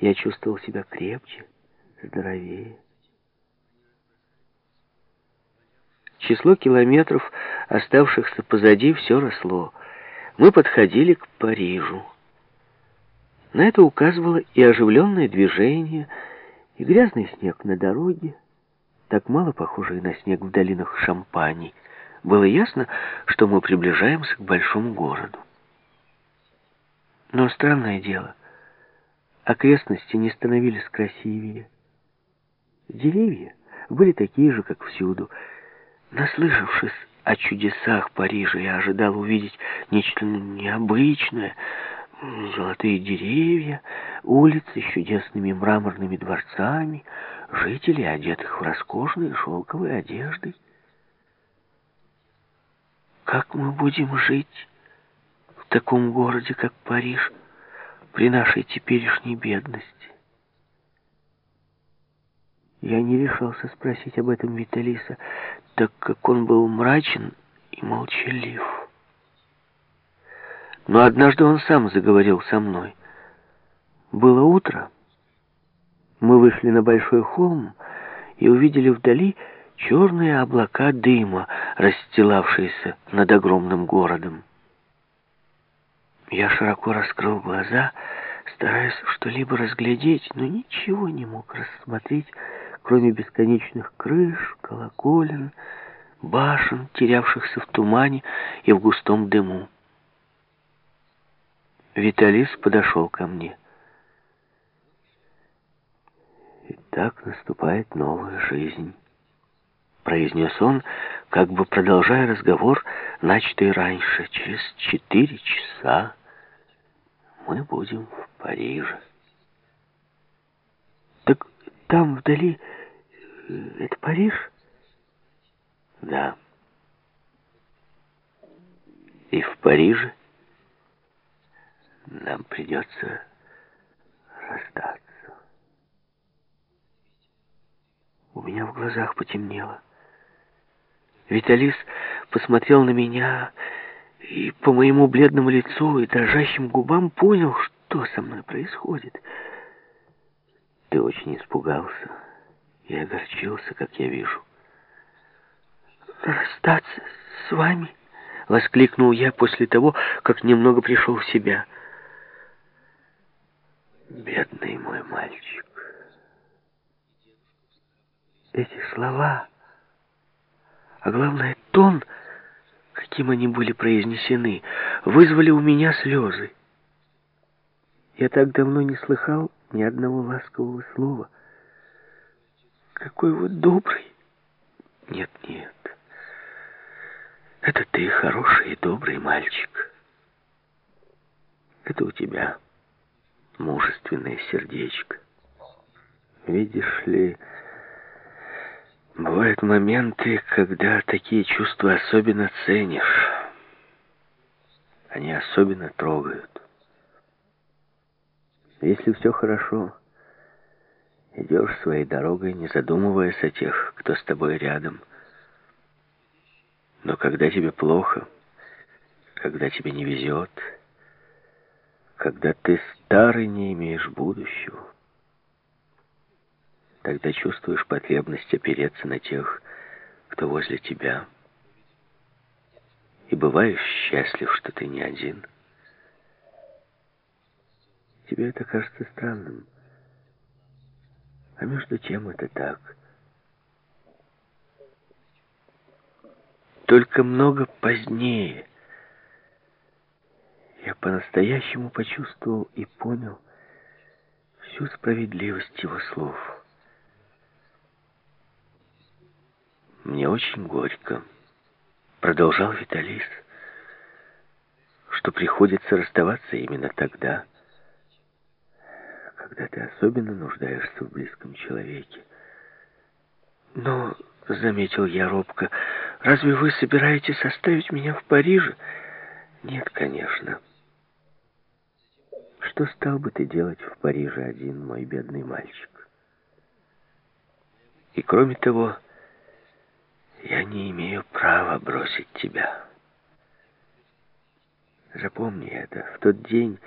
я чувствовал себя крепче, здоровее. Число километров, оставшихся позади, все росло. Мы подходили к Парижу. На это указывало и оживленное движение, и грязный снег на дороге, так мало похожий на снег в долинах Шампани. Было ясно, что мы приближаемся к большому городу. Но странное дело, окрестности не становились красивее. Деревья были такие же, как всюду. Наслышавшись о чудесах Парижа, я ожидал увидеть нечто необычное. Золотые деревья, улицы с чудесными мраморными дворцами, жители, одетых в роскошные шелковые одежды. Как мы будем жить в таком городе, как Париж, при нашей теперешней бедности? Я не решался спросить об этом Виталиса, так как он был мрачен и молчалив. Но однажды он сам заговорил со мной. Было утро. Мы вышли на большой холм и увидели вдали черные облака дыма, расстилавшиеся над огромным городом. Я широко раскрыл глаза, стараясь что-либо разглядеть, но ничего не мог рассмотреть, кроме бесконечных крыш, колоколен, башен, терявшихся в тумане и в густом дыму. Виталис подошел ко мне. «И так наступает новая жизнь», — произнес он, как бы продолжая разговор, начатый раньше. «Через четыре часа мы будем в Париже». «Так там вдали э, это Париж?» «Да». «И в Париже?» нам придется расстаться. У меня в глазах потемнело. Виталис посмотрел на меня и по моему бледному лицу и дрожащим губам понял, что со мной происходит. Ты очень испугался и огорчился, как я вижу. «Расстаться с вами?» — воскликнул я после того, как немного пришел в себя — Бедный мой мальчик. Эти слова, а главное тон, каким они были произнесены, вызвали у меня слезы. Я так давно не слыхал ни одного ласкового слова. Какой вы добрый. Нет, нет. Это ты хороший и добрый мальчик. Это у тебя мужественное сердечко. Видишь ли, бывают моменты, когда такие чувства особенно ценишь. Они особенно трогают. Если все хорошо, идешь своей дорогой, не задумываясь о тех, кто с тобой рядом. Но когда тебе плохо, когда тебе не везет, когда ты старый, не имеешь будущего, тогда чувствуешь потребность опереться на тех, кто возле тебя. И бываешь счастлив, что ты не один. Тебе это кажется странным. А между тем это так. Только много позднее я по-настоящему почувствовал и понял всю справедливость его слов. «Мне очень горько», — продолжал Виталис, «что приходится расставаться именно тогда, когда ты особенно нуждаешься в близком человеке. Но, — заметил я робко, — разве вы собираетесь оставить меня в Париже? Нет, конечно». Что стал бы ты делать в Париже один, мой бедный мальчик? И кроме того, я не имею права бросить тебя. Запомни это. В тот день